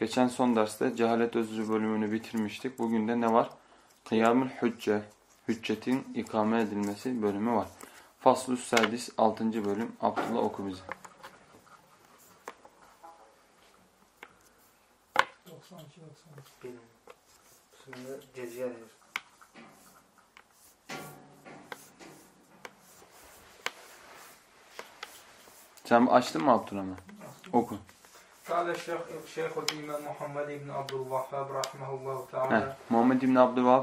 Geçen son derste cehalet özrü bölümünü bitirmiştik. Bugün de ne var? Kıyamül hücce. Hüccetin ikame edilmesi bölümü var. Faslus Sadis 6. bölüm. Abdullah oku bize. 92 93. Benim. Yer. Sen açtın mı Abdurrahman? Oku. Muhammed İbni Abdülvahhab rahimahullahu teala.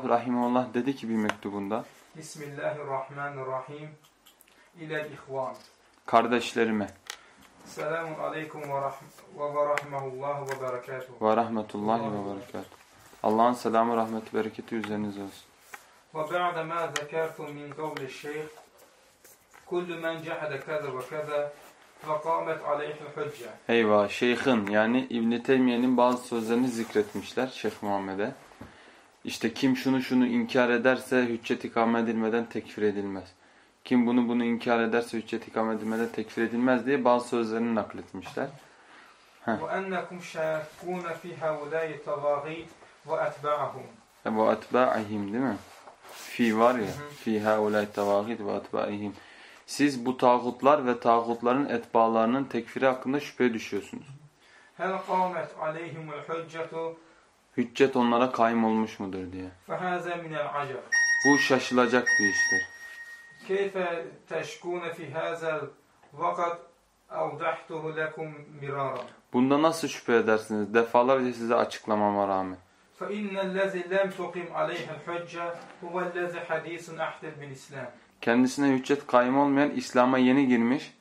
Rahimahullah dedi ki bir mektubunda. Bismillahirrahmanirrahim. İlel ihvan. Kardeşlerime. Selamun aleyküm ve, rahm ve rahmehullah ve berekatuhu. Ve rahmetullahi ve berekatuhu. Allah'ın selamı, rahmeti, bereketi üzerinize olsun. Ve ba'de ma zekertum min kavli şeyh. Kullu men cehede kaza ve kaza فقامت عليه الحجة Eyvah, şeyhin yani İbn Teymiye'nin bazı sözlerini zikretmişler Şeyh Muhammed'e. İşte kim şunu şunu inkar ederse hüccet ikame edilmeden tekfir edilmez. Kim bunu bunu inkar ederse hüccet ikame edilmeden tekfir edilmez diye bazı sözlerini nakletmişler. وأنكم شاكون في هؤلاء الطواغيت وأتباعهم E bu etba'ihim değil mi? Fi var ya. Fi haulay tavagid ve etba'ihim. Siz bu tağutlar ve tağutların etbalarının tekfiri hakkında şüphe düşüyorsunuz. هل قامت عليهم الحجة Hüccet onlara kaym olmuş mudur diye. فهذا من العجب Bu şaşılacak bir iştir. كيف تشكون في هذا وقد أوضحته لكم مرارا Bunda nasıl şüphe edersiniz? Defalarca size açıklamama rağmen. فإن الذي لم تقم عليه الحجة هو الذي حديث أحدث بالإسلام kendisine hüccet kaym olmayan İslam'a yeni girmiş.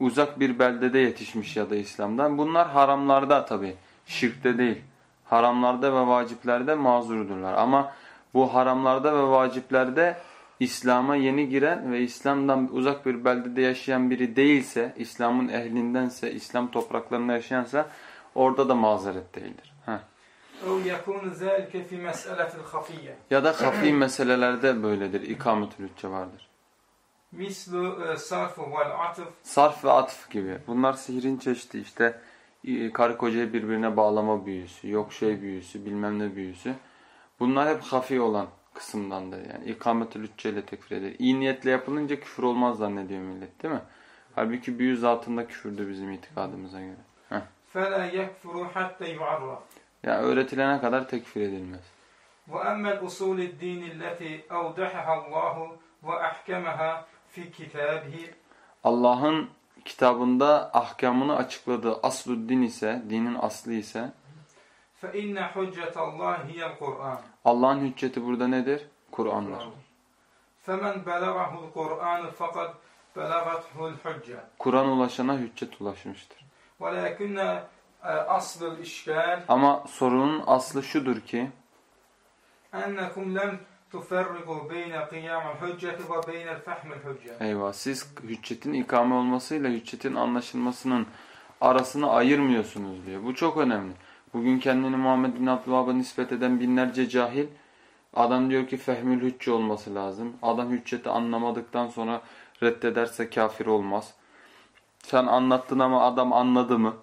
Uzak bir beldede yetişmiş ya da İslam'dan. Bunlar haramlarda tabi. Şirkte değil. Haramlarda ve vaciplerde mazurdurlar. Ama bu haramlarda ve vaciplerde İslam'a yeni giren ve İslam'dan uzak bir beldede yaşayan biri değilse, İslam'ın ehlindense, İslam topraklarında yaşayansa orada da mazeret değildir Ya da hafi meselelerde böyledir. İkametül hücce vardır. مثل الصرف والعطف Sarf ve atıf gibi. Bunlar sihirin çeşidi işte e, karı kocayı birbirine bağlama büyüsü, yok şey büyüsü, bilmem ne büyüsü. Bunlar hep hafi olan kısımdandır yani. İkametül hücceyle tekfir eder. İyi niyetle yapılınca küfür olmaz zannediyor millet değil mi? Halbuki büyü zatında küfürdür bizim itikadımıza göre. فلا يكفر حتى يعرف Yani öğretilene kadar tekfir edilmez. وأما الأصول الدين التي أوضحها الله وأحكمها في كتابه Allah'ın kitabında ahkamını açıkladığı aslu din ise, dinin aslı ise فإن حجة الله هي القرآن Allah'ın hücceti burada nedir? Kur'an'dır. فمن بلغه القرآن فقد بلغته الحجة Kur'an ulaşana hüccet ulaşmıştır. ولكن ee, aslı işgal. Ama sorunun aslı şudur ki ennekum lem tuferrigu beyne kıyamel hücceti ve beynel fehmel hüccet. Eyvah siz hüccetin ikame olmasıyla hüccetin anlaşılmasının arasını ayırmıyorsunuz diyor. Bu çok önemli. Bugün kendini Muhammed bin Abdülhab'a nispet eden binlerce cahil adam diyor ki fehmül hüccü olması lazım. Adam hücceti anlamadıktan sonra reddederse kafir olmaz. Sen anlattın ama adam anladı mı?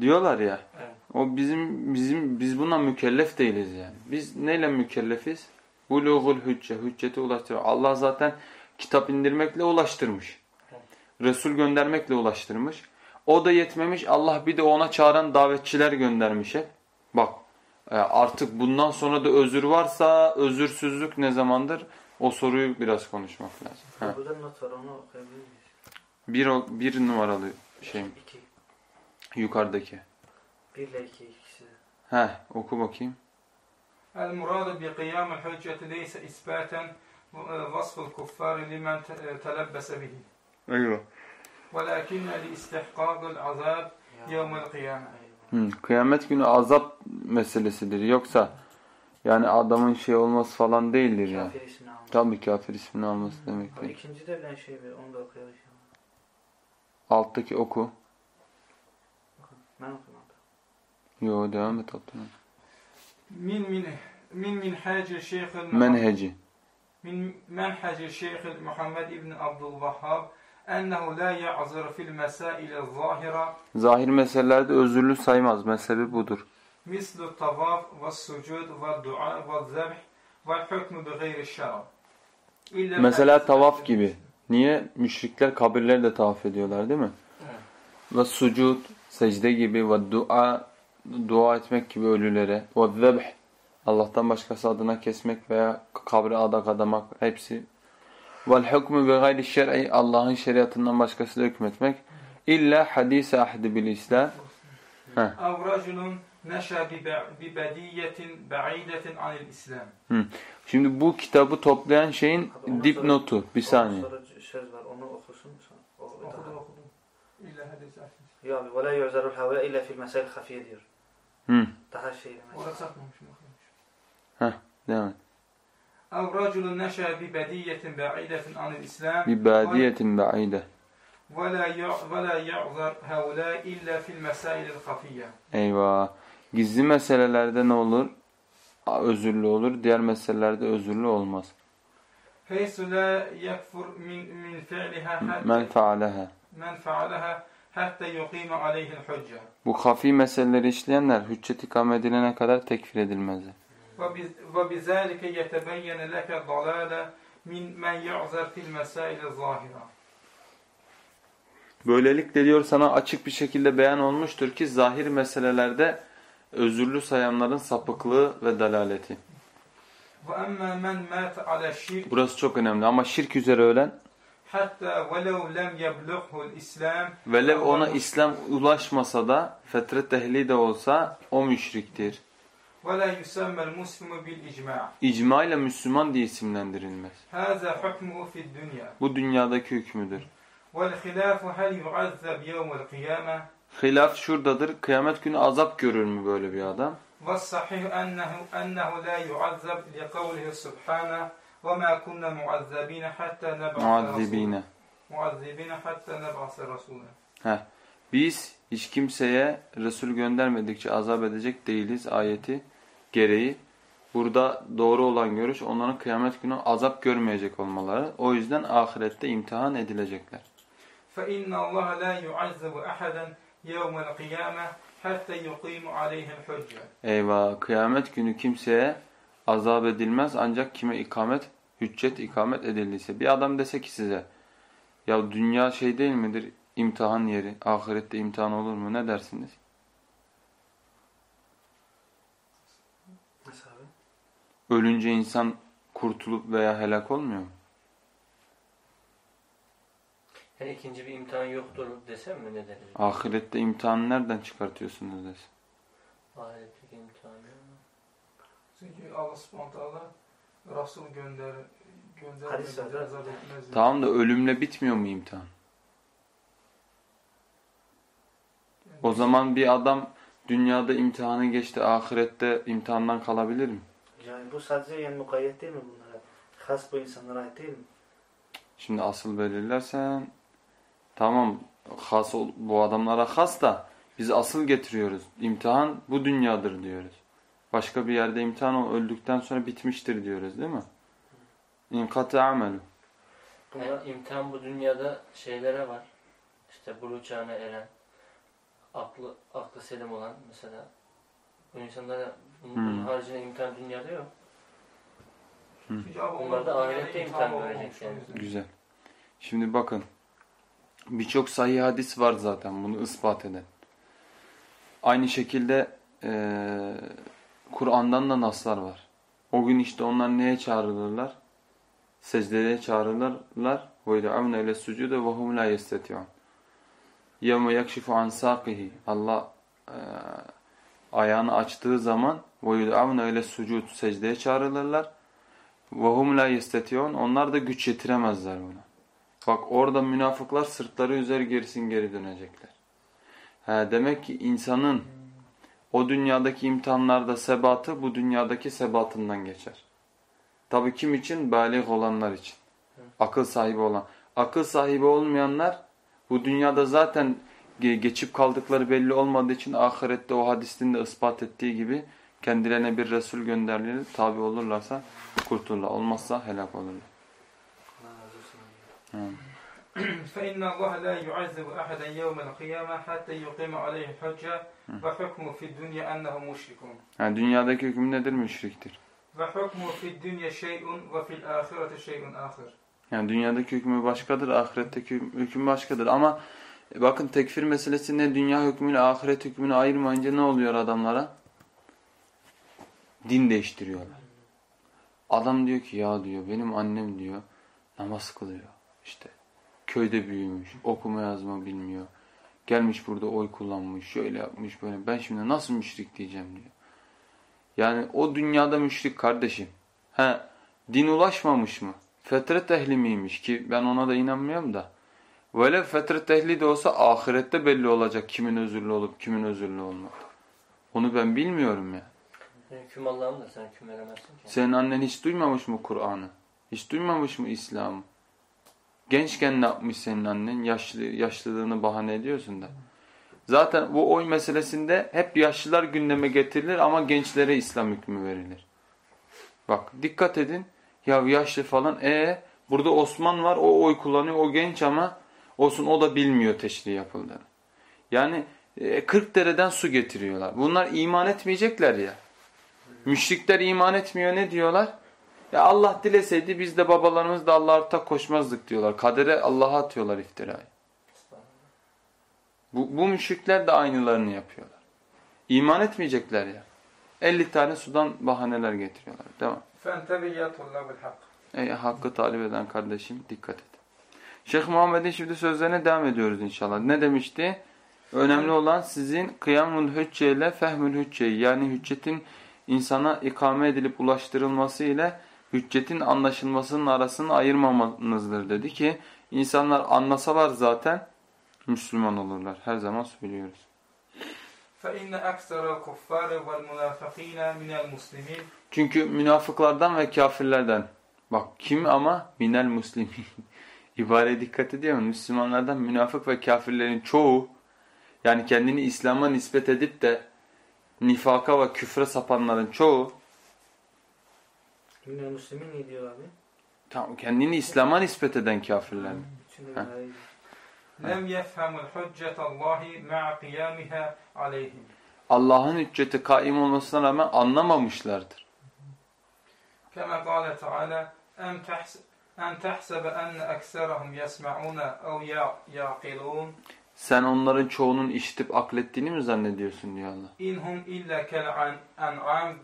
Diyorlar ya. Evet. O bizim bizim biz buna mükellef değiliz yani. Biz neyle mükellefiz? Buluğul hücce, hüccete ulaştırıyor. Allah zaten kitap indirmekle ulaştırmış. Resul göndermekle ulaştırmış. O da yetmemiş. Allah bir de ona çağıran davetçiler göndermiş hep. Bak e, artık bundan sonra da özür varsa özürsüzlük ne zamandır? O soruyu biraz konuşmak lazım. Ha. Bir, bir numaralı şey İki. Yukarıdaki. 1 ile 2 ikisi. Heh, oku bakayım. El-muradu bi qiyamil hücceti leyse isbaten e, vasful kuffari limen e, telebbese bihi. Eyvah. Velakinne li istihkakul azab yevmel kıyamet. Kıyamet günü azap meselesidir. Yoksa yani adamın şey olması falan değildir ya. Yani. Tabii kafir ismini alması demek değil. İkinci de ben şey bir onu da okuyalım. Alttaki oku. Ben okuyayım abi. Yo devam et Abdülhamid. Min min min min hacı şeyhül menheci. Min menheci şeyhül Muhammed İbni Abdülvahhab ennehu la ya'zır fil mesaili zahira. Zahir meselelerde özürlü saymaz. Mezhebi budur. Mislu tavaf ve sucud ve dua ve zebh ve hükmü bi gayri şerab. Mesela tavaf gibi. Niye? Müşrikler kabirleri de tavaf ediyorlar değil mi? Evet. Ve sucud, secde gibi ve dua dua etmek gibi ölülere. Ve zebh Allah'tan başkası adına kesmek veya kabre adak adamak hepsi. Vel hükmü ve gayri şer'i Allah'ın şeriatından başkasıyla hükmetmek. İlla hadise ahdi bil islam. Avracunun neşe bi bediyetin ba'idetin anil islam. Şimdi bu kitabı toplayan şeyin dipnotu bir saniye. hadis ahdi. Ya abi وَلَا يُعْزَرُ الْهَوَى إِلَّا فِي الْمَسَائِلِ الْخَفِيَّ diyor. Hı, Daha şey Orada sakmamışım okumuş. devam et. أو رجل نشأ ببدية بعيدة عن الإسلام Bir badiyetin ba'ide. ولا يع- ولا يعذر هؤلاء إلا في المسائل الخفية Eyvah. Gizli meselelerde ne olur? A- Özürlü olur. Diğer meselelerde özürlü olmaz. حيث لا يكفر من من فعلها حتى Men faaleha. من فعلها حتى يقيم عليه الحجة Bu hafi meseleleri işleyenler hüccet ikame edilene kadar tekfir edilmezler. وبز- وبذلك يتبين لك ضلال من من يعذر في المسائل الظاهرة Böylelikle diyor sana açık bir şekilde beyan olmuştur ki zahir meselelerde özürlü sayanların sapıklığı ve dalaleti. وأما من مات على الشرك Burası çok önemli ama şirk üzere ölen hatta velev lem yeblughul İslam velev ona İslam ulaşmasa da fetret ehli de olsa o müşriktir. Ve la yusammel muslimu bil icma. İcma ile Müslüman diye isimlendirilmez. Haza hukmuhu fid dünya. Bu dünyadaki hükmüdür. Vel hilafu hel yuazzab yevmel kıyame. Hilaf şuradadır. Kıyamet günü azap görür mü böyle bir adam? Ve sahih ennehu ennehu la yuazzab li kavlihi subhanahu وما كنا معذبين حتى نبعث رسولا Muazzibine. معذبين حتى نبعث رسولا Biz hiç kimseye Resul göndermedikçe azap edecek değiliz ayeti gereği. Burada doğru olan görüş onların kıyamet günü azap görmeyecek olmaları. O yüzden ahirette imtihan edilecekler. فإن الله لا يعذب أحدا يوم القيامة حتى يقيم عليه الحجة Eyvah kıyamet günü kimseye azap edilmez ancak kime ikamet, hüccet ikamet edildiyse. Bir adam dese ki size ya dünya şey değil midir imtihan yeri, ahirette imtihan olur mu ne dersiniz? Ölünce insan kurtulup veya helak olmuyor mu? Yani ikinci bir imtihan yoktur desem mi ne deriz? Ahirette imtihanı nereden çıkartıyorsunuz desin. Ahiretteki imtihanı. Çünkü Allah subhanahu Resul gönder göndermedi, azap etmez. Tamam da ölümle bitmiyor mu imtihan? O zaman bir adam dünyada imtihanı geçti, ahirette imtihandan kalabilir mi? Yani bu sadece yani mukayyet değil mi bunlara? Has bu insanlara ait değil mi? Şimdi asıl belirlersen tamam has ol- bu adamlara has da biz asıl getiriyoruz. İmtihan bu dünyadır diyoruz. Başka bir yerde imtihan o öldükten sonra bitmiştir diyoruz değil mi? İnkatı amelu. Bunlar imtihan bu dünyada şeylere var. İşte buluğ çağına eren, aklı, aklı selim olan mesela. Bu insanlara bunun, Hmm. haricinde imtihan dünyada yok. Abi Onlar da ahirette imtihan görecek yani. Güzel. Şimdi bakın. Birçok sahih hadis var zaten bunu ispat eden. Aynı şekilde eee, Kur'an'dan da naslar var. O gün işte onlar neye çağrılırlar? Secdeye çağrılırlar. وَيْدَعُونَ اِلَى السُّجُودَ وَهُمْ لَا يَسْتَتِعُونَ يَوْمَ يَكْشِفُ عَنْ سَاقِهِ Allah eee, ayağını açtığı zaman وَيُدْعَوْنَ اِلَى السُّجُودِ Secdeye çağrılırlar. وَهُمْ لَا يَسْتَتِعُونَ Onlar da güç yetiremezler buna. Bak orada münafıklar sırtları üzer gerisin geri dönecekler. He, demek ki insanın o dünyadaki imtihanlarda sebatı bu dünyadaki sebatından geçer. Tabi kim için? Balik olanlar için. Akıl sahibi olan. Akıl sahibi olmayanlar bu dünyada zaten ge- geçip kaldıkları belli olmadığı için ahirette o hadisinde ispat ettiği gibi kendilerine bir Resul gönderilir. Tabi olurlarsa kurtulurlar. Olmazsa helak olurlar. Allah razı olsun. Hı. فإن الله لا يعذب أحدا يوم القيامة حتى يقيم عليه الحجة وحكمه في الدنيا أنه مشرك Yani dünyadaki hüküm nedir? Müşriktir. وحكمه في الدنيا شيء وفي الآخرة شيء آخر Yani dünyadaki hükmü başkadır, ahiretteki hüküm başkadır. Ama e, bakın tekfir meselesinde dünya hükmüyle ahiret hükmünü ayırmayınca ne oluyor adamlara? Din değiştiriyorlar. Adam diyor ki ya diyor benim annem diyor namaz kılıyor. İşte köyde büyümüş, okuma yazma bilmiyor. Gelmiş burada oy kullanmış, şöyle yapmış böyle. Ben şimdi nasıl müşrik diyeceğim diyor. Yani o dünyada müşrik kardeşim. He, din ulaşmamış mı? Fetret ehli miymiş ki ben ona da inanmıyorum da. Böyle fetret ehli de olsa ahirette belli olacak kimin özürlü olup kimin özürlü olmadı. Onu ben bilmiyorum ya. Hüküm Allah'ım da sen hüküm veremezsin ki. Senin annen hiç duymamış mı Kur'an'ı? Hiç duymamış mı İslam'ı? Gençken ne yapmış senin annen? Yaşlı, yaşlılığını bahane ediyorsun da. Zaten bu oy meselesinde hep yaşlılar gündeme getirilir ama gençlere İslam hükmü verilir. Bak dikkat edin. Ya yaşlı falan. E burada Osman var o oy kullanıyor. O genç ama olsun o da bilmiyor teşri yapıldığını. Yani e, 40 dereden su getiriyorlar. Bunlar iman etmeyecekler ya. Müşrikler iman etmiyor ne diyorlar? Ya Allah dileseydi biz de babalarımız da Allah'a koşmazdık diyorlar. Kadere Allah'a atıyorlar iftirayı. Bu, bu müşrikler de aynılarını yapıyorlar. İman etmeyecekler ya. 50 tane sudan bahaneler getiriyorlar. Devam. Ey hakkı talip eden kardeşim dikkat et. Şeyh Muhammed'in şimdi sözlerine devam ediyoruz inşallah. Ne demişti? Önemli olan sizin kıyamul hücce ile fehmül hücce yani hüccetin insana ikame edilip ulaştırılması ile hüccetin anlaşılmasının arasını ayırmamanızdır dedi ki insanlar anlasalar zaten Müslüman olurlar. Her zaman söylüyoruz. Çünkü münafıklardan ve kafirlerden bak kim ama minel muslimin ibareye dikkat ediyor musun? Müslümanlardan münafık ve kafirlerin çoğu yani kendini İslam'a nispet edip de nifaka ve küfre sapanların çoğu Dünya Müslümin ne diyor abi? Tamam, kendini İslam'a nispet eden kafirler mi? Lem yefhemul hüccetallahi ma'a kıyamiha aleyhim. Allah'ın hücceti kaim olmasına rağmen anlamamışlardır. Kema kâle teâlâ en tehsebe enne ekserahum yesme'ûne ev ya'kilûn. Sen onların çoğunun işitip aklettiğini mi zannediyorsun diyor Allah. İnhum illa kel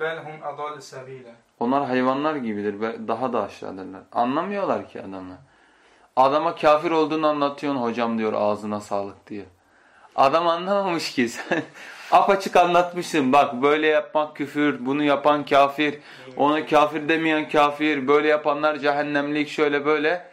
belhum adallu sabila. Onlar hayvanlar gibidir. ve Daha da aşağıdırlar. Anlamıyorlar ki adamı. Adama kafir olduğunu anlatıyorsun hocam diyor ağzına sağlık diye. Adam anlamamış ki sen apaçık anlatmışsın. Bak böyle yapmak küfür, bunu yapan kafir, onu kafir demeyen kafir, böyle yapanlar cehennemlik şöyle böyle.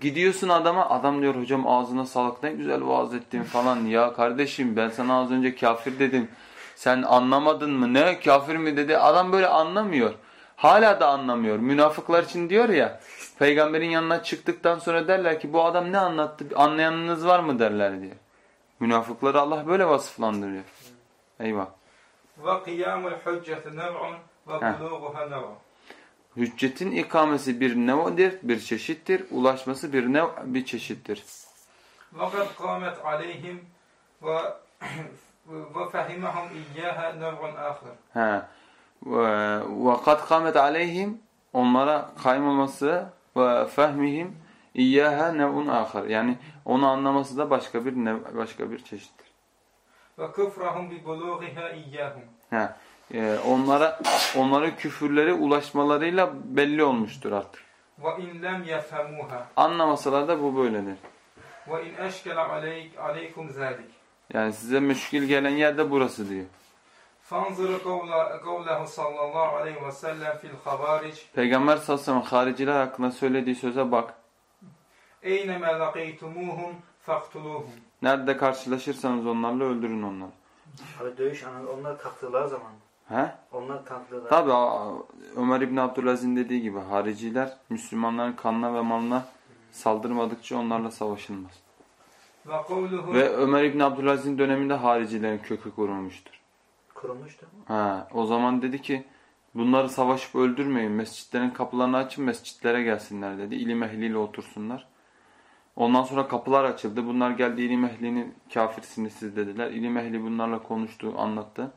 Gidiyorsun adama, adam diyor hocam ağzına sağlık ne güzel vaaz ettin falan. Ya kardeşim ben sana az önce kafir dedim. Sen anlamadın mı? Ne kafir mi dedi. Adam böyle anlamıyor. Hala da anlamıyor. Münafıklar için diyor ya. Peygamberin yanına çıktıktan sonra derler ki bu adam ne anlattı? Anlayanınız var mı derler diye. Münafıkları Allah böyle vasıflandırıyor. Eyvah. Ve kıyamul hücceti nev'un ve buluğuha nev'un. Hüccetin ikamesi bir nev'dir, bir çeşittir. Ulaşması bir nev, bir çeşittir. وقد قامت عليهم و وفهمهم إياها نوع آخر He. Ve ve kad kamet aleyhim onlara kaym olması ve fehmihim iyyaha nev'un ahar. Yani onu anlaması da başka bir nev, başka bir çeşittir. وكفرهم ببلوغها إياهم He. Ee, onlara onların küfürleri ulaşmalarıyla belli olmuştur artık. وإن لم يفهموها Anlamasalar da bu böyledir. وإن أشكل عليك عليكم ذلك Yani size müşkil gelen yer de burası diyor. فانظروا قول قوله صلى الله عليه وسلم في الخوارج Peygamber sallallahu aleyhi ve sellem hariciler hakkında söylediği söze bak. أينما لقيتموهم فاقتلوهم Nerede karşılaşırsanız onlarla öldürün onları. Abi dövüş anı onlar kalktılar zaman. He? Onlar tanklılar. Tabi Ömer İbni Abdülaziz'in dediği gibi hariciler Müslümanların kanına ve malına saldırmadıkça onlarla savaşılmaz. Ve, ve Ömer İbni Abdülaziz'in döneminde haricilerin kökü kurulmuştur. Kurulmuştu mu? He, o zaman dedi ki bunları savaşıp öldürmeyin mescitlerin kapılarını açın mescitlere gelsinler dedi. İlim ehliyle otursunlar. Ondan sonra kapılar açıldı. Bunlar geldi ilim ehlinin kafirsiniz siz dediler. İlim ehli bunlarla konuştu, anlattı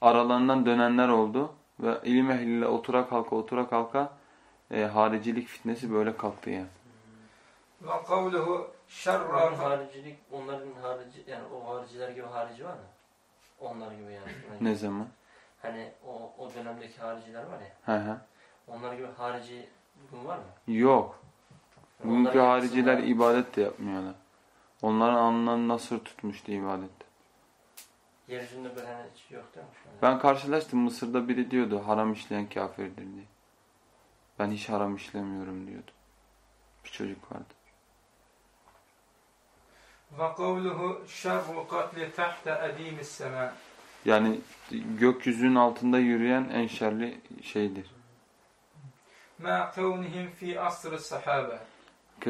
aralarından dönenler oldu ve ilim ehliyle otura kalka otura kalka e, haricilik fitnesi böyle kalktı yani. Ve kavluhu şerra haricilik onların harici yani o hariciler gibi harici var mı? Onlar gibi yani. ne zaman? Hani o, o dönemdeki hariciler var ya. Hı hı. Onlar gibi harici bugün var mı? Yok. Bugünkü hariciler ibadet de yapmıyorlar. Onların anından nasır tutmuştu ibadet. Yeryüzünde böyle hani hiç yok değil mi? Ben karşılaştım Mısır'da biri diyordu haram işleyen kafirdir diye. Ben hiç haram işlemiyorum diyordu. Bir çocuk vardı. Yani gökyüzünün altında yürüyen en şerli şeydir. Ma.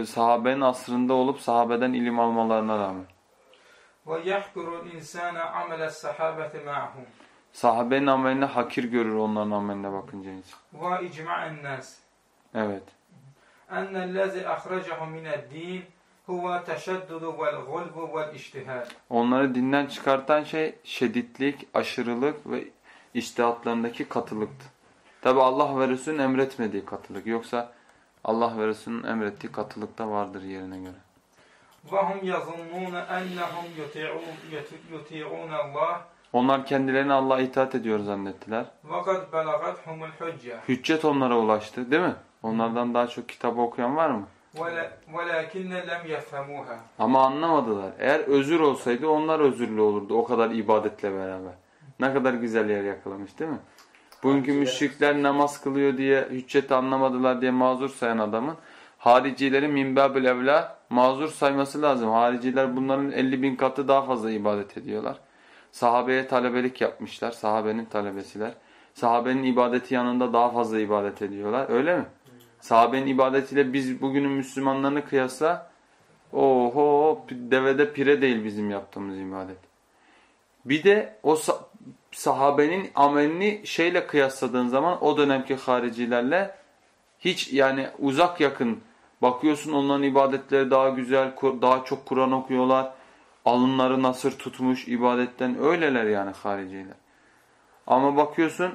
Sahabenin asrında olup sahabeden ilim almalarına rağmen. Ve yahkurul insana amele sahabeti ma'hum. Sahabenin ameline hakir görür onların ameline bakınca insan. Ve icma'en nas. Evet. Ennellezi ahracahu mined-din huve teşeddudu vel gulbu vel iştihad. Onları dinden çıkartan şey şiddetlik, aşırılık ve iştihatlarındaki katılıktı. Tabi Allah ve Resul'ün emretmediği katılık. Yoksa Allah ve Resul'ün emrettiği katılık da vardır yerine göre. وهم يظنون أنهم يطيعون, يطيعون الله Onlar kendilerini Allah'a itaat ediyor zannettiler. وقد بلغتهم الحجة Hüccet onlara ulaştı değil mi? Onlardan daha çok kitabı okuyan var mı? ولا ولكن لم يفهموها Ama anlamadılar. Eğer özür olsaydı onlar özürlü olurdu o kadar ibadetle beraber. Ne kadar güzel yer yakalamış değil mi? Bugünkü müşrikler namaz kılıyor diye hücceti anlamadılar diye mazur sayan adamın haricileri minbabül evla mazur sayması lazım. Hariciler bunların 50 bin katı daha fazla ibadet ediyorlar. Sahabeye talebelik yapmışlar. Sahabenin talebesiler. Sahabenin ibadeti yanında daha fazla ibadet ediyorlar. Öyle mi? Sahabenin ibadetiyle biz bugünün Müslümanlarını kıyasla oho devede pire değil bizim yaptığımız ibadet. Bir de o sa- sahabenin amelini şeyle kıyasladığın zaman o dönemki haricilerle hiç yani uzak yakın bakıyorsun onların ibadetleri daha güzel, daha çok Kur'an okuyorlar. Alınları nasır tutmuş ibadetten öyleler yani hariciler. Ama bakıyorsun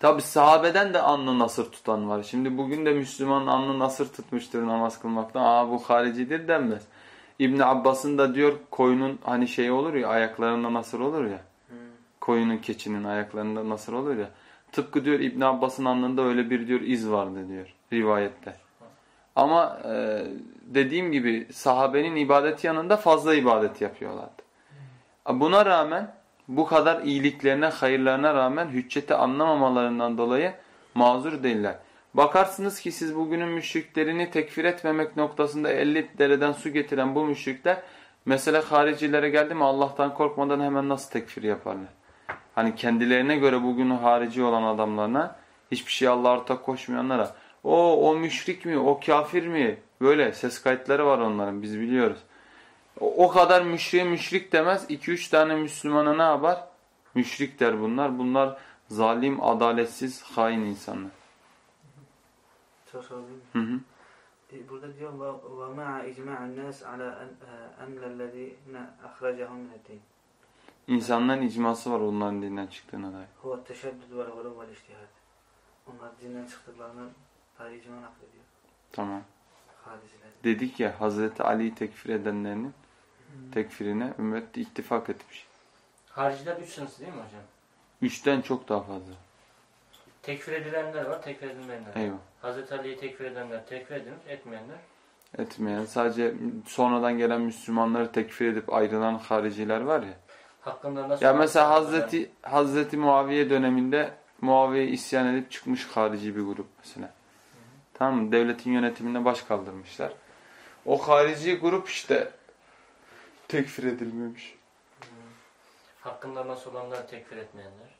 tabi sahabeden de alnı nasır tutan var. Şimdi bugün de Müslüman alnı nasır tutmuştur namaz kılmaktan. Aa bu haricidir denmez. İbn Abbas'ın da diyor koyunun hani şey olur ya ayaklarında nasır olur ya. Koyunun keçinin ayaklarında nasır olur ya. Tıpkı diyor İbn Abbas'ın alnında öyle bir diyor iz vardı diyor rivayette. Ama e, dediğim gibi sahabenin ibadet yanında fazla ibadet yapıyorlardı. Buna rağmen bu kadar iyiliklerine, hayırlarına rağmen hücceti anlamamalarından dolayı mazur değiller. Bakarsınız ki siz bugünün müşriklerini tekfir etmemek noktasında 50 dereden su getiren bu müşrikler mesela haricilere geldi mi Allah'tan korkmadan hemen nasıl tekfir yaparlar? Hani kendilerine göre bugün harici olan adamlarına hiçbir şey Allah'a ortak koşmayanlara o o müşrik mi o kafir mi böyle ses kayıtları var onların biz biliyoruz. O, o kadar müşriğe müşrik demez 2-3 tane Müslümana ne yapar? Müşrik der bunlar. Bunlar zalim, adaletsiz, hain insanlar. Hı hı. E, Burada diyor ve ve ma'a icma'an nas ala ennellezine ahracahum min din. İnsanların icması var onların dinden çıktığına dair. Huve teşeddüd vel gulub vel. Onlar dinden çıktıklarını icma naklediyor. Tamam. Hadisiler. Dedik ya Hazreti Ali'yi tekfir edenlerinin tekfirine ümmet ittifak etmiş. Hariciler üç sınıfı değil mi hocam? Üçten çok daha fazla. Tekfir edilenler var, tekfir edilmeyenler. Eyvah. Hazreti Ali'yi tekfir edenler, tekfir edilir, etmeyenler. Etmeyen sadece sonradan gelen Müslümanları tekfir edip ayrılan hariciler var ya. Hakkında nasıl... Ya mesela Hazreti Hazreti Muaviye döneminde Muaviye isyan edip çıkmış harici bir grup mesela. Tamam mı? Devletin yönetimine baş kaldırmışlar. O harici grup işte tekfir edilmemiş. Hmm. Hakkında nasıl olanları tekfir etmeyenler.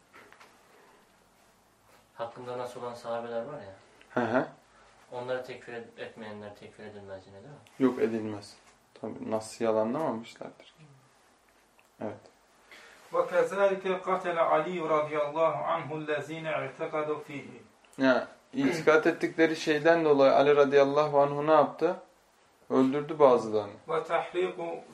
Hakkında nasıl olan sahabeler var ya. Hı hı. Onları tekfir et- etmeyenler tekfir edilmez yine değil mi? Yok edilmez. Tabii nasıl yalanlamamışlardır. Evet. وكذلك قتل علي رضي الله عنه الذين اعتقدوا فيه Ya İtikat ettikleri şeyden dolayı Ali radıyallahu anhu ne yaptı? Öldürdü bazılarını. Ve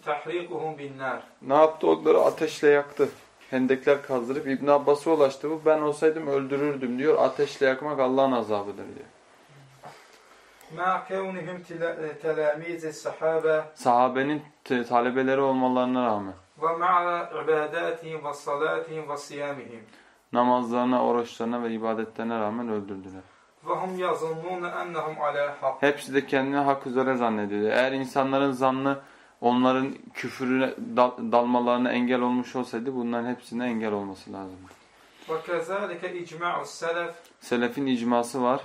tahrikuhum binnar. Ne yaptı? Onları ateşle yaktı. Hendekler kazdırıp İbn Abbas'a ulaştı. Bu ben olsaydım öldürürdüm diyor. Ateşle yakmak Allah'ın azabıdır diyor. Ma kevnihim e, telamizi sahabe. Sahabenin talebeleri olmalarına rağmen. Ve ma'a ibadatihim ve salatihim ve siyamihim. Namazlarına, oruçlarına ve ibadetlerine rağmen öldürdüler. Hepsi de kendini hak üzere zannediyor. Eğer insanların zannı onların küfürüne dal dalmalarına engel olmuş olsaydı bunların hepsine engel olması lazım. Ve. Selefin icması var.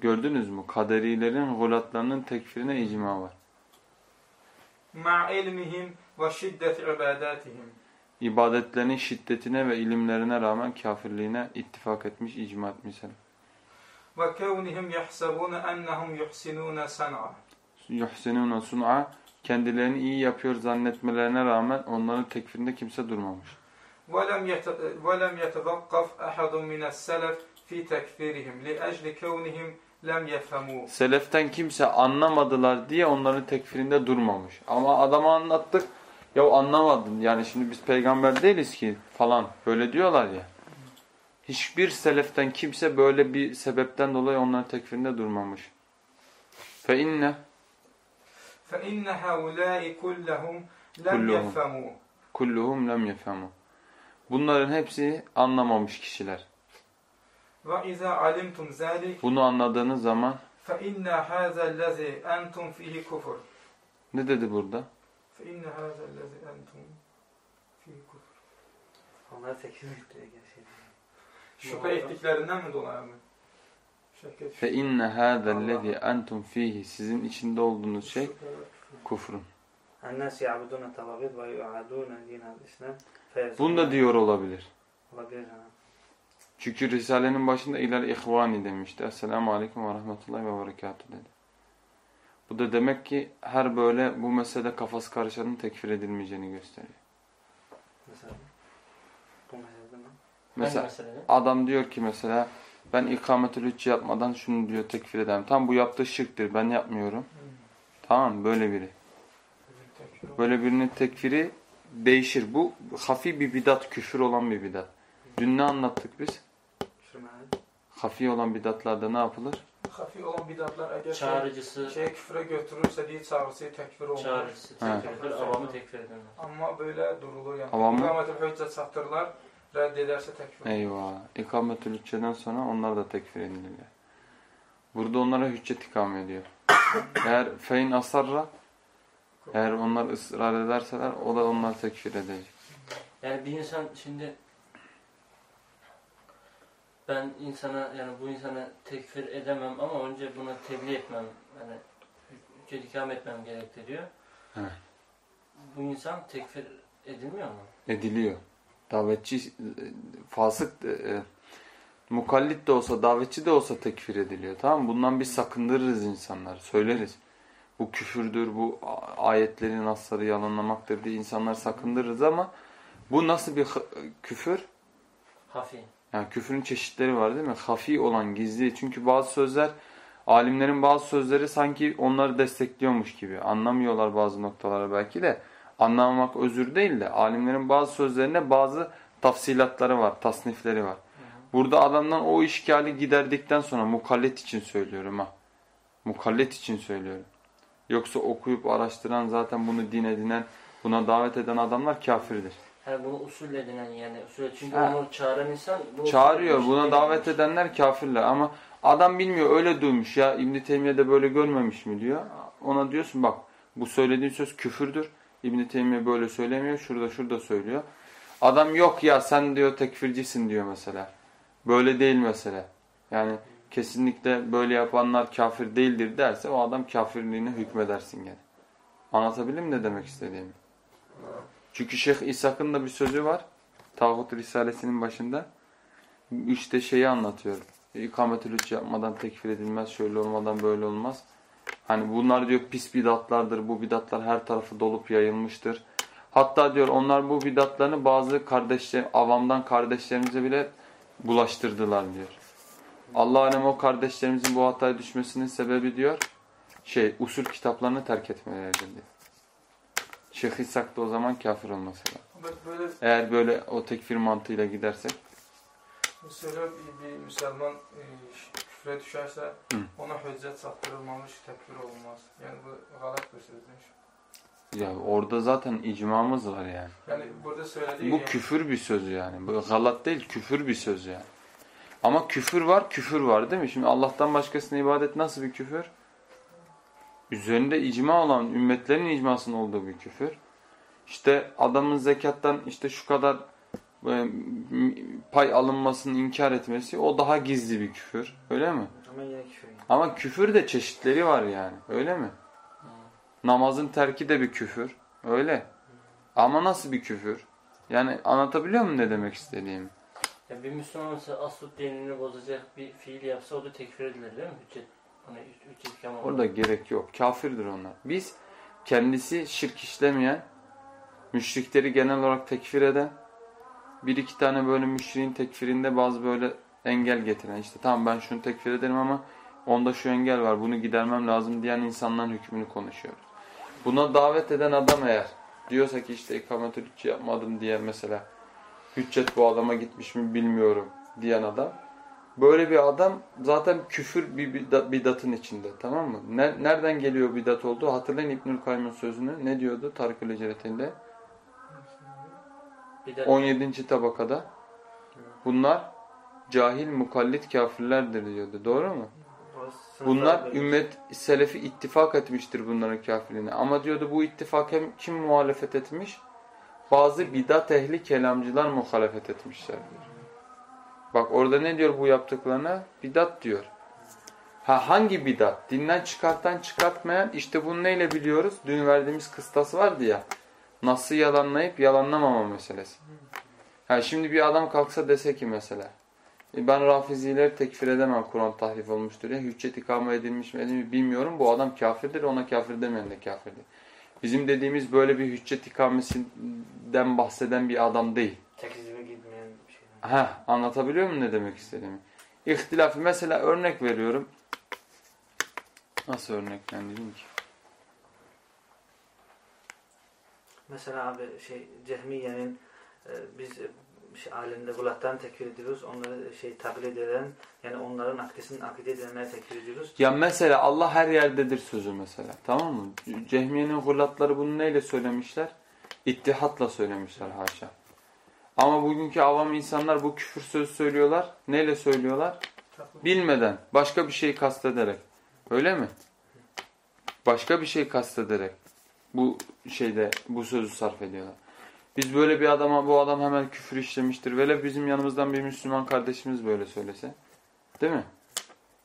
Gördünüz mü? Kaderilerin gulatlarının tekfirine icma var. Ma ilmihim ve şiddet ibadatihim İbadetlerinin şiddetine ve ilimlerine rağmen kafirliğine ittifak etmiş, icma etmiş. selef. وكونهم يحسبون أنهم يحسنون صنعا Yuhsinûne sun'a kendilerini iyi yapıyor zannetmelerine rağmen onların tekfirinde kimse durmamış. ولم يت- ولم يتوقف أحد من السلف في تكفيرهم لأجل كونهم لم يفهموا Seleften kimse anlamadılar diye onların tekfirinde durmamış. Ama adama anlattık. ya anlamadım yani şimdi biz peygamber değiliz ki falan böyle diyorlar ya. Hiçbir seleften kimse böyle bir sebepten dolayı onların tekfirinde durmamış. Fe inne fe inne haulâi kullahum lem yefemû. Kulluhum lem yefemû. Bunların hepsi anlamamış kişiler. Ve izâ alimtum zâlik. Bunu anladığınız zaman fe inne hâzellezî entum fihi kufur. Ne dedi burada? fe inne hâzellezi entum fî kufr. Onlar tekzip ettiler gerçekten. Şüphe ettiklerinden mi dolayı mı? Fe inne hâzellezi entum fihi sizin içinde olduğunuz şey kufrun. Ennes ya'budûne tavagîd ve yu'adûne dînel islam. Bunu da diyor olabilir. Olabilir ha. Çünkü Risale'nin başında iler ihvani demişti. Esselamu Aleyküm ve Rahmetullahi ve Berekatuhu dedi. Bu da demek ki her böyle bu mesele kafası karışanın tekfir edilmeyeceğini gösteriyor. Mesela. Bu meselede mi? Mesela meselede? adam diyor ki mesela ben ikametül hüccü yapmadan şunu diyor tekfir edemem. Tam bu yaptığı şirktir ben yapmıyorum. Tamam böyle biri. Böyle birinin tekfiri değişir. Bu hafi bir bidat, küfür olan bir bidat. Dün ne anlattık biz? Hafi olan bidatlarda ne yapılır? Hafi olan bidatlar eğer şey, Çağrıcısı, şeye küfre götürürse diye çağrısı tekfir olmaz. çağrıcısı tekfir edilir, avamı tekfir edilmez. Ama böyle durulur yani. Avamı- İkametül hüccet çaktırırlar, reddederse tekfir olur. Eyvah. İkametül hücceden sonra onlar da tekfir edilirler. Burada onlara hüccet ikame ediyor. Eğer feyn asarra eğer onlar ısrar ederseler o da onlar tekfir edecek. Yani bir insan şimdi ben insana yani bu insana tekfir edemem ama önce buna tebliğ etmem yani hüccet ikame etmem gerekti diyor. Evet. Bu insan tekfir edilmiyor mu? Ediliyor. Davetçi e, fasık e, e, mukallit de olsa davetçi de olsa tekfir ediliyor. Tamam mı? Bundan biz sakındırırız insanları. Söyleriz. Bu küfürdür, bu ayetlerin nasları yalanlamaktır diye insanları sakındırırız ama bu nasıl bir küfür? Hafi. Yani küfrün çeşitleri var değil mi? Hafi olan, gizli. Çünkü bazı sözler, alimlerin bazı sözleri sanki onları destekliyormuş gibi. Anlamıyorlar bazı noktalara belki de. Anlamamak özür değil de alimlerin bazı sözlerine bazı tafsilatları var, tasnifleri var. Burada adamdan o işgali giderdikten sonra mukallet için söylüyorum ha. Mukallet için söylüyorum. Yoksa okuyup araştıran zaten bunu din edinen, buna davet eden adamlar kafirdir. Yani bunu usul edinen yani usul çünkü Ha. onu çağıran insan bu Çağırıyor. Buna edilmiş. davet edenler kafirler ama adam bilmiyor öyle duymuş ya İbn Teymiye de böyle görmemiş mi diyor. Ona diyorsun bak bu söylediğin söz küfürdür. İbn Teymiye böyle söylemiyor. Şurada şurada söylüyor. Adam yok ya sen diyor tekfircisin diyor mesela. Böyle değil mesela. Yani kesinlikle böyle yapanlar kafir değildir derse o adam kafirliğine hükmedersin gene. Anlatabildim ne demek istediğimi? Çünkü Şeyh İshak'ın da bir sözü var. Tağut Risalesi'nin başında. İşte şeyi anlatıyor. İkametül hücc yapmadan tekfir edilmez, şöyle olmadan böyle olmaz. Hani bunlar diyor pis bidatlardır, bu bidatlar her tarafı dolup yayılmıştır. Hatta diyor onlar bu bidatlarını bazı kardeşler, avamdan kardeşlerimize bile bulaştırdılar diyor. Allah alem o kardeşlerimizin bu hataya düşmesinin sebebi diyor, şey usul kitaplarını terk etmeleridir diyor. Şeyh İshak da o zaman kafir olması lazım. Böyle Eğer böyle o tekfir mantığıyla gidersek. mesela bir, bir Müslüman e, küfre düşerse Hı. ona hüccet saptırılmamış tekfir olmaz. Yani bu galat bir söz demiş. Ya orada zaten icmamız var yani. Yani burada söylediği Bu yani, küfür bir söz yani. Bu galat değil küfür bir söz yani. Ama küfür var, küfür var değil mi? Şimdi Allah'tan başkasına ibadet nasıl bir küfür? Üzerinde icma olan, ümmetlerin icmasının olduğu bir küfür. İşte adamın zekattan işte şu kadar e, pay alınmasını inkar etmesi o daha gizli bir küfür. Öyle mi? Ama yine küfür. Ama küfür de çeşitleri var yani. Öyle mi? Namazın terki de bir küfür. Öyle. Ama nasıl bir küfür? Yani anlatabiliyor muyum ne demek istediğimi? Ya bir Müslüman mesela aslut dinini bozacak bir fiil yapsa o da tekfir edilir değil mi? Hüccet, hani. Orada gerek yok. Kafirdir onlar. Biz kendisi şirk işlemeyen, müşrikleri genel olarak tekfir eden, bir iki tane böyle müşriğin tekfirinde bazı böyle engel getiren, işte tamam ben şunu tekfir ederim ama onda şu engel var, bunu gidermem lazım diyen insanların hükmünü konuşuyoruz. Buna davet eden adam eğer diyorsa ki işte ikametül yapmadım diye mesela hüccet bu adama gitmiş mi bilmiyorum diyen adam Böyle bir adam zaten küfür bir bida- bidatın içinde tamam mı? Ne- Nereden geliyor bidat olduğu? Hatırlayın İbnül Kayyım'ın sözünü. Ne diyordu de 17. tabakada. Bunlar cahil mukallit kafirlerdir diyordu. Doğru mu? Bunlar ümmet selefi ittifak etmiştir bunların kafirliğine. Ama diyordu bu ittifak hem kim muhalefet etmiş? Bazı bidat ehli kelamcılar muhalefet etmişler diyor. Bak orada ne diyor bu yaptıklarına? Bidat diyor. Ha hangi bidat? Dinden çıkartan çıkartmayan işte bunu neyle biliyoruz? Dün verdiğimiz kıstas vardı ya. Nasıl yalanlayıp yalanlamama meselesi. Ha şimdi bir adam kalksa dese ki mesela e, ben rafizileri tekfir edemem Kur'an tahrif olmuştur ya. Hüccet ikame edilmiş mi edilmiş mi bilmiyorum. Bu adam kafirdir ona kafir demeyen de kafirdir. Bizim dediğimiz böyle bir hüccet ikamesinden bahseden bir adam değil. Tekzibe gitmeyen bir şey. Heh, anlatabiliyor muyum ne demek istediğimi? İhtilafı mesela örnek veriyorum. Nasıl örneklendireyim ki? Mesela abi şey Cehmiye'nin e, biz şey, alemde gulattan tekfir ediyoruz. Onları şey taklit eden yani onların akdesinin akide edilenlere tekfir ediyoruz. Ya mesela Allah her yerdedir sözü mesela. Tamam mı? Cehmiye'nin hullatları bunu neyle söylemişler? İttihatla söylemişler haşa. Ama bugünkü avam insanlar bu küfür sözü söylüyorlar. Neyle söylüyorlar? Bilmeden, başka bir şey kastederek. Öyle mi? Başka bir şey kastederek bu şeyde bu sözü sarf ediyorlar. Biz böyle bir adama bu adam hemen küfür işlemiştir. Velev bizim yanımızdan bir Müslüman kardeşimiz böyle söylese. Değil mi?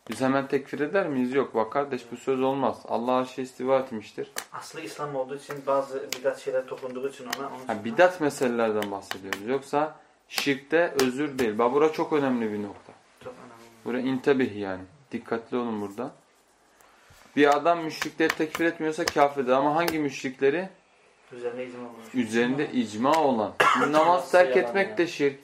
Biz hemen tekfir eder miyiz? Yok bak kardeş bu söz olmaz. Allah arşa istiva etmiştir. Aslı İslam olduğu için bazı bidat şeyler tokunduğu için ona onun Ha, bidat meselelerden bahsediyoruz. Yoksa şirkte özür değil. Bak bura çok önemli bir nokta. çok önemli. Buraya intebih yani. Dikkatli olun burada. Bir adam müşrikleri tekfir etmiyorsa kafirdir. Ama hangi müşrikleri? Üzerine izin olmuş. Üzerinde icma olan. Namaz terk etmek de şirk.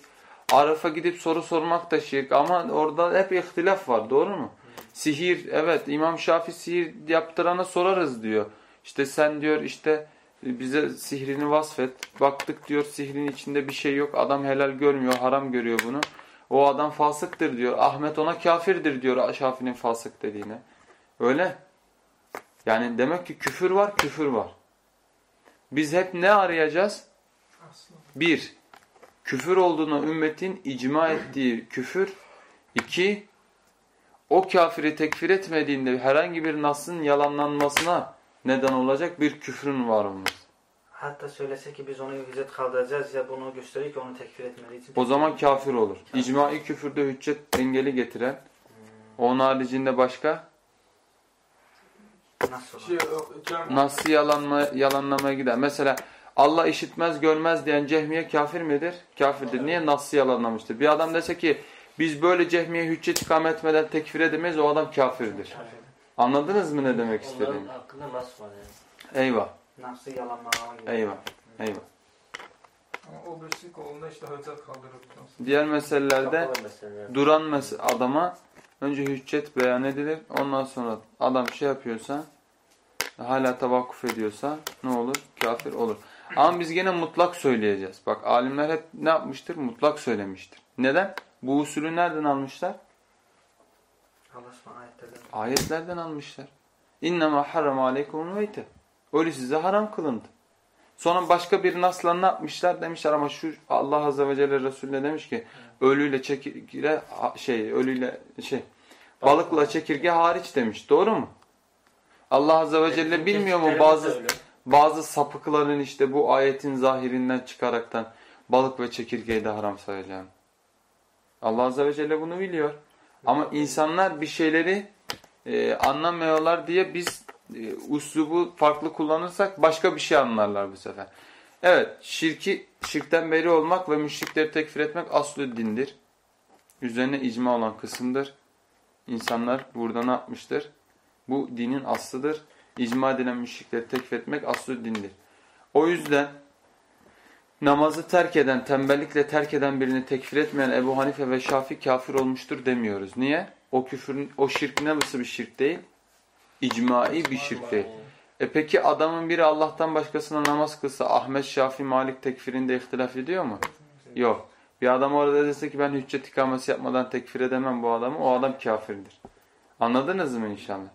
Arafa gidip soru sormak da şirk. Ama orada hep ihtilaf var. Doğru mu? Sihir, evet İmam Şafi sihir yaptırana sorarız diyor. İşte sen diyor işte bize sihrini vasfet. Baktık diyor sihrin içinde bir şey yok. Adam helal görmüyor, haram görüyor bunu. O adam fasıktır diyor. Ahmet ona kafirdir diyor Şafi'nin fasık dediğine. Öyle. Yani demek ki küfür var, küfür var. Biz hep ne arayacağız? Bir, küfür olduğuna ümmetin icma ettiği küfür. İki, o kafiri tekfir etmediğinde herhangi bir nasın yalanlanmasına neden olacak bir küfrün var olması. Hatta söylese ki biz onu hüccet kaldıracağız ya bunu gösteriyor ki onu tekfir etmediği için. O zaman kafir olur. İcmai küfürde hüccet engeli getiren Onun haricinde başka? Nasıl? Şey, Nasıl yalanma, yalanlamaya gider? Mesela Allah işitmez görmez diyen cehmiye kafir midir? Kafirdir. Niye nasıl yalanlamıştır? Bir adam dese ki biz böyle cehmiye hüccet ikame etmeden tekfir edemeyiz o adam kafirdir. Anladınız mı ne demek istediğimi? Onların hakkında nas var yani. Eyvah, Nasıl yalanlama gibi. eyvah, eyvah. Ama o birisi kolunda işte hüccet kaldırıp. Diğer meselelerde duran mes adama önce hüccet beyan edilir. Ondan sonra adam şey yapıyorsa hala tavakkuf ediyorsa ne olur? Kafir olur. Ama biz gene mutlak söyleyeceğiz. Bak alimler hep ne yapmıştır? Mutlak söylemiştir. Neden? Bu usulü nereden almışlar? Ayetlerden. Ayetlerden almışlar. İnnemâ harram aleykumul meyte. Ölü size haram kılındı. Sonra başka bir nasla ne yapmışlar? Demişler ama şu Allah Azze ve Celle Resulüne demiş ki ölüyle çekirge şey ölüyle şey balıkla çekirge hariç demiş. Doğru mu? Allah Azze ve Celle bilmiyor mu bazı bazı sapıkların işte bu ayetin zahirinden çıkaraktan balık ve çekirgeyi de haram sayacağını. Allah Azze ve Celle bunu biliyor. Ama insanlar bir şeyleri e, anlamıyorlar diye biz e, uslubu farklı kullanırsak başka bir şey anlarlar bu sefer. Evet, şirki şirkten beri olmak ve müşrikleri tekfir etmek aslü dindir. Üzerine icma olan kısımdır. İnsanlar burada ne yapmıştır? Bu dinin aslıdır. İcma edilen müşrikleri tekfir etmek aslü dindir. O yüzden namazı terk eden, tembellikle terk eden birini tekfir etmeyen Ebu Hanife ve Şafi kafir olmuştur demiyoruz. Niye? O küfür, o şirk ne nasıl bir şirk değil? İcmai bir şirk değil. E peki adamın biri Allah'tan başkasına namaz kılsa Ahmet, Şafi, Malik tekfirinde ihtilaf ediyor mu? Yok. Bir adam orada dese ki ben hüccet ikamesi yapmadan tekfir edemem bu adamı, o adam kafirdir. Anladınız mı inşallah?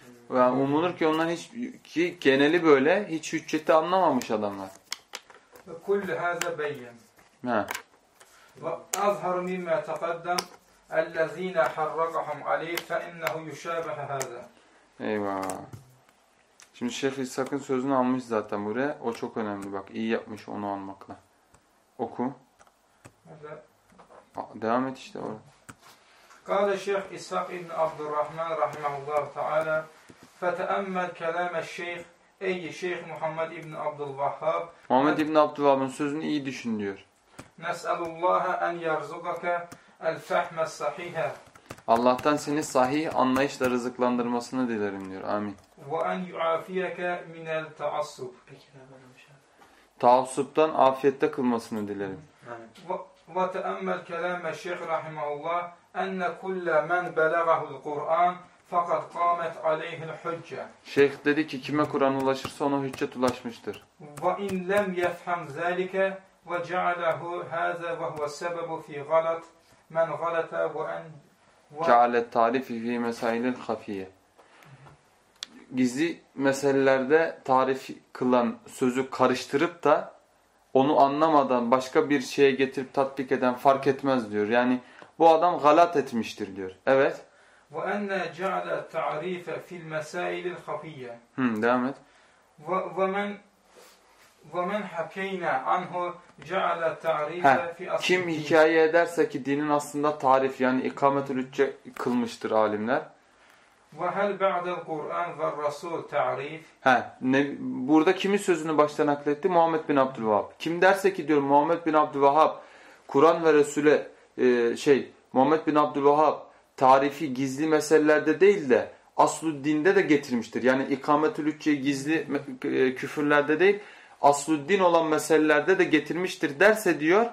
Yani umulur ki onlar hiç ki geneli böyle hiç hücceti anlamamış adamlar. Ve kullu haza beyyen. Ha. Ve azharu mimme taqaddam ellezine harrakahum aleyh fe innehu yuşabehe haza. Eyvah. Şimdi Şeyh İshak'ın sözünü almış zaten buraya. O çok önemli bak. iyi yapmış onu almakla. Oku. Devam et işte orada. Kale Şeyh İshak İbni Abdurrahman Rahimahullah Teala فتأمل كلام الشيخ أي شيخ محمد بن عبد الوهاب Muhammed İbn Abdülvahhab'ın sözünü iyi düşün diyor. نسأل الله أن يرزقك الفهم الصحيح Allah'tan seni sahih anlayışla rızıklandırmasını dilerim diyor. Amin. وأن يعافيك من التعصب Peki ne böyle bir şey? Taassuptan afiyette kılmasını dilerim. Yani و- وتأمل كلام الشيخ رحمه الله أن كل من fakat kâmet aleyhil hücce. Şeyh dedi ki kime Kur'an ulaşırsa ona hüccet ulaşmıştır. Ve in lem yefhem zâlike ve cealehu hâze ve huve sebebu fî galat men galata ve en cealet tarifi fî mesailil hafiye. Gizli meselelerde tarif kılan sözü karıştırıp da onu anlamadan başka bir şeye getirip tatbik eden fark etmez diyor. Yani bu adam galat etmiştir diyor. Evet. وأن جعل التعريف في المسائل الخفية Hı, devam et. و- ومن ومن حكينا عنه جعل التعريف Ha, في أصل kim الدين. hikaye ederse ki dinin aslında tarif yani ikametül hücce kılmıştır alimler. وهل بعد القرآن والرسول تعريف He, ne, burada kimin sözünü baştan nakletti? Muhammed bin Abdülvahhab. Kim derse ki diyor Muhammed bin Abdülvahhab Kur'an ve Resul'e e, şey Muhammed bin Abdülvahhab tarifi gizli meselelerde değil de aslu dinde de getirmiştir. Yani ikametül hücceyi gizli e, küfürlerde değil aslu din olan meselelerde de getirmiştir derse diyor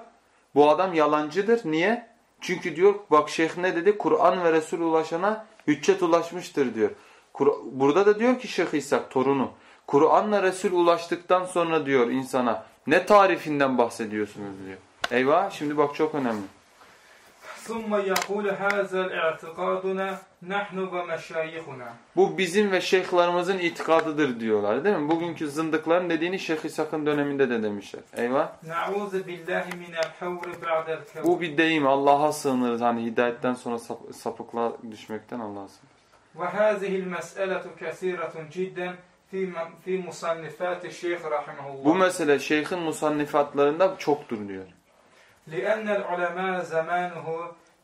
bu adam yalancıdır. Niye? Çünkü diyor bak şeyh ne dedi? Kur'an ve Resul ulaşana hüccet ulaşmıştır diyor. Burada da diyor ki Şeyh İshak torunu Kur'an'la Resul ulaştıktan sonra diyor insana ne tarifinden bahsediyorsunuz diyor. Eyvah şimdi bak çok önemli. ثم يقول هذا الاعتقادنا نحن ومشايخنا Bu bizim ve şeyhlerimizin itikadıdır diyorlar değil mi? Bugünkü zındıkların dediğini Şeyh İshak'ın döneminde de demişler. Eyvah. نعوذ بالله من الحور بعد الكون Bu bir deyim. Allah'a sığınırız. Hani hidayetten sonra sap sapıklığa düşmekten Allah'a sığınırız. وهذه المسألة كثيرة جدا في في مصنفات الشيخ رحمه Bu الله mesele şeyhin musannifatlarında çoktur diyor. لأن العلماء زمانه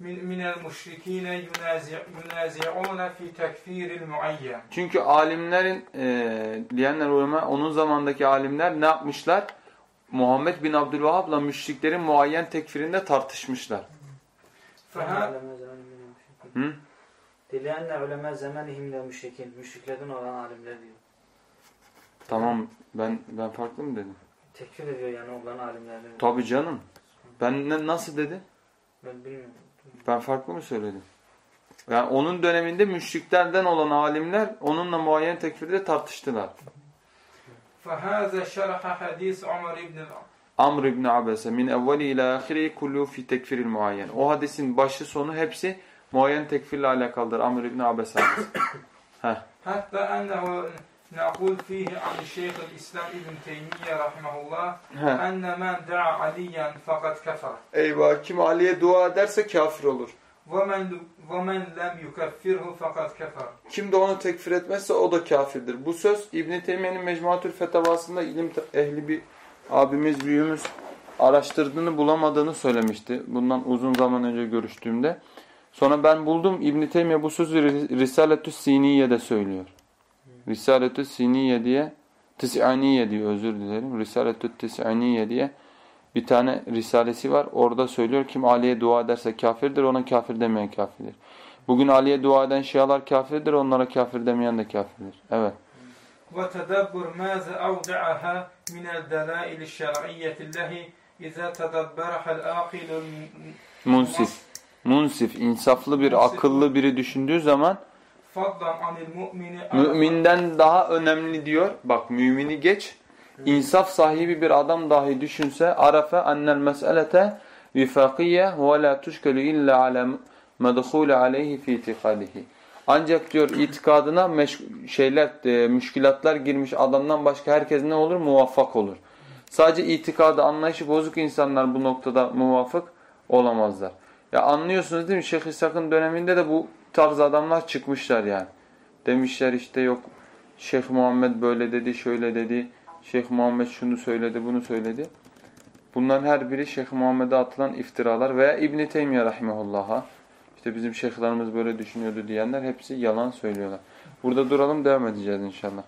من من المشركين ينازع ينازعون في تكفير المعين Çünkü alimlerin e, diyenler ulema onun zamandaki alimler ne yapmışlar? Muhammed bin Abdülvahhab'la müşriklerin muayyen tekfirinde tartışmışlar. فها Hı? Dileyenle ulema zamanihim de müşrikin. Müşriklerden olan alimler diyor. Tamam ben ben farklı mı dedim? Tekfir ediyor yani onların alimlerini. Tabii canım. Ben ne, nasıl dedi? Ben bilmiyorum. Ben farklı mı söyledim? Yani onun döneminde müşriklerden olan alimler onunla muayyen tekfirde tartıştılar. فهذا شرح حديث عمر بن الع- Amr ibn Abese min evveli ila ahiri kullu fi tekfiril muayyen. O hadisin başı sonu hepsi muayyen tekfirle alakalıdır. Amr ibn Abese hadisi. Heh. حتى أنه نقول فيه عن شيخ الإسلام ابن تيمية رحمه الله Heh. أن من دعا عليا فقد كفر Eyvah kim Ali'ye dua ederse kafir olur. ومن ومن لم يكفره فقد كفر Kim de onu tekfir etmezse o da kafirdir. Bu söz İbn Teymiye'nin Mecmuatül Fetavasında ilim ehli bir abimiz, büyüğümüz araştırdığını bulamadığını söylemişti. Bundan uzun zaman önce görüştüğümde. Sonra ben buldum İbn Teymiye bu sözü Ris- Risaletü Siniye'de söylüyor. Risaletü Siniye diye Tis'aniye diyor özür dilerim. Risaletü Tis'aniye diye bir tane risalesi var. Orada söylüyor kim Ali'ye dua ederse kafirdir ona kafir demeyen kafirdir. Bugün Ali'ye dua eden Şialar kafirdir onlara kafir demeyen de kafirdir. Evet. وتدبر ماذا أودعها من الدلائل الشرعية التي إذا تدبرها العاقل الم- Munsif. Munsif, insaflı bir, akıllı biri düşündüğü zaman فضلا عن المؤمن müminden daha önemli diyor. Bak mümini geç. İnsaf sahibi bir adam dahi düşünse arafe annel meselete vifakiye ve la tuşkelu illa ala medhule aleyhi fi itikadihi. Ancak diyor itikadına şeyler, e, müşkilatlar girmiş adamdan başka herkes ne olur? Muvaffak olur. Sadece itikadı, anlayışı bozuk insanlar bu noktada muvaffak olamazlar. Ya anlıyorsunuz değil mi? Şeyh İshak'ın döneminde de bu tarz adamlar çıkmışlar yani. Demişler işte yok Şeyh Muhammed böyle dedi, şöyle dedi. Şeyh Muhammed şunu söyledi, bunu söyledi. Bunların her biri Şeyh Muhammed'e atılan iftiralar veya İbn Teymiyye rahimehullah'a işte bizim şeyhlerimiz böyle düşünüyordu diyenler hepsi yalan söylüyorlar. Burada duralım devam edeceğiz inşallah.